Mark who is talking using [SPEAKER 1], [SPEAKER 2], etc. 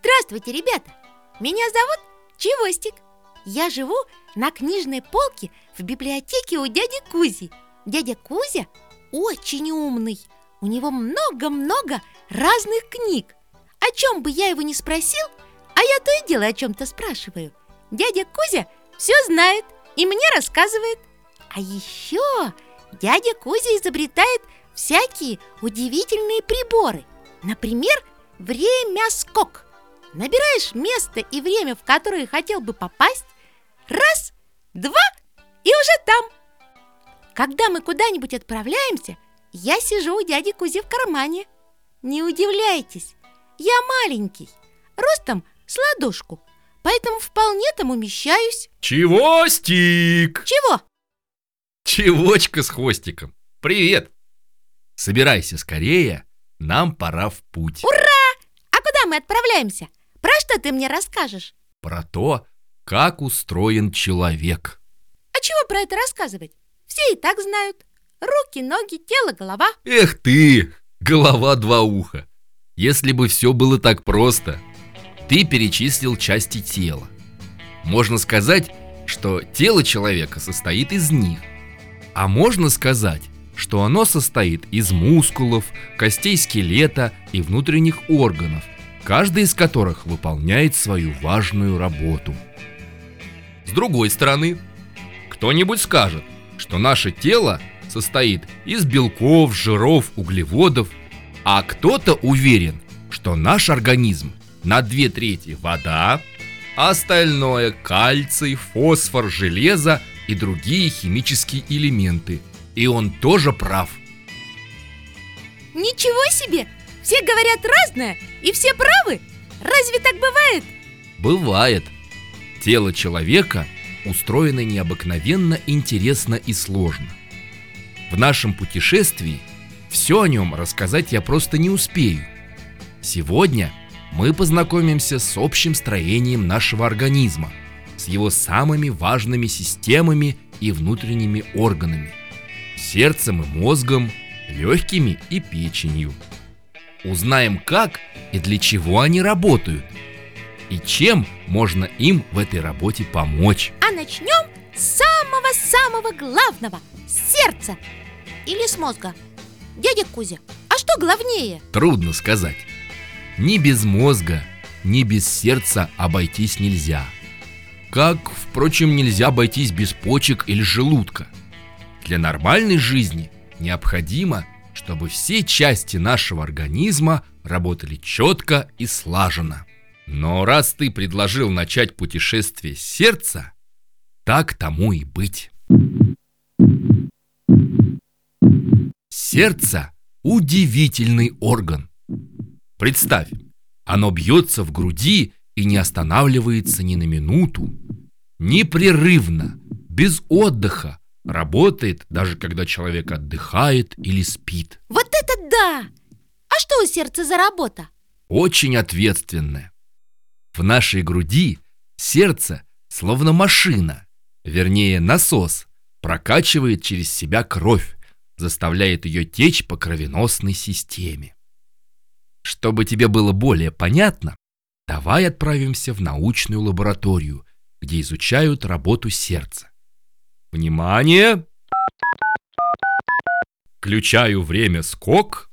[SPEAKER 1] Здравствуйте, ребята! Меня зовут Чевостик. Я живу на книжной полке в библиотеке у дяди Кузи. Дядя Кузя очень умный. У него много-много разных книг. О чем бы я его не спросил, а я то и дело о чем-то спрашиваю. Дядя Кузя все знает и мне рассказывает. А еще дядя Кузя изобретает всякие удивительные приборы. Например, время скок. Набираешь место и время, в которое хотел бы попасть, раз, два и уже там. Когда мы куда-нибудь отправляемся, я сижу у дяди Кузи в кармане. Не удивляйтесь, я маленький, ростом с ладошку, поэтому вполне там умещаюсь.
[SPEAKER 2] Чего, Стик?
[SPEAKER 1] Чего?
[SPEAKER 2] Чевочка с хвостиком. Привет. Собирайся скорее, нам пора в путь.
[SPEAKER 1] Ура! А куда мы отправляемся? Про что ты мне расскажешь?
[SPEAKER 2] Про то, как устроен человек.
[SPEAKER 1] А чего про это рассказывать? Все и так знают. Руки, ноги, тело, голова.
[SPEAKER 2] Эх ты, голова два уха. Если бы все было так просто. Ты перечислил части тела. Можно сказать, что тело человека состоит из них. А можно сказать, что оно состоит из мускулов, костей скелета и внутренних органов, каждый из которых выполняет свою важную работу. С другой стороны, кто-нибудь скажет, что наше тело состоит из белков, жиров, углеводов, а кто-то уверен, что наш организм на две трети вода, а остальное кальций, фосфор, железо и другие химические элементы. И он тоже прав.
[SPEAKER 1] Ничего себе! Все говорят разное, и все правы? Разве так бывает?
[SPEAKER 2] Бывает. Тело человека устроено необыкновенно интересно и сложно. В нашем путешествии все о нем рассказать я просто не успею. Сегодня мы познакомимся с общим строением нашего организма, с его самыми важными системами и внутренними органами, сердцем и мозгом, легкими и печенью. Узнаем, как и для чего они работают, и чем можно им в этой работе помочь.
[SPEAKER 1] А начнем с самого-самого главного – сердца или с мозга. Дядя Кузя, а что главнее?
[SPEAKER 2] Трудно сказать. Ни без мозга, ни без сердца обойтись нельзя. Как, впрочем, нельзя обойтись без почек или желудка. Для нормальной жизни необходимо, чтобы все части нашего организма работали четко и слаженно. Но раз ты предложил начать путешествие с сердца, так тому и быть. Сердце – удивительный орган. Представь, оно бьется в груди и не останавливается ни на минуту. Непрерывно, без отдыха, работает даже когда человек отдыхает или спит.
[SPEAKER 1] Вот это да! А что у сердца за работа?
[SPEAKER 2] Очень ответственная. В нашей груди сердце словно машина, вернее насос, прокачивает через себя кровь, заставляет ее течь по кровеносной системе. Чтобы тебе было более понятно, давай отправимся в научную лабораторию, где изучают работу сердца. Внимание! Включаю время скок.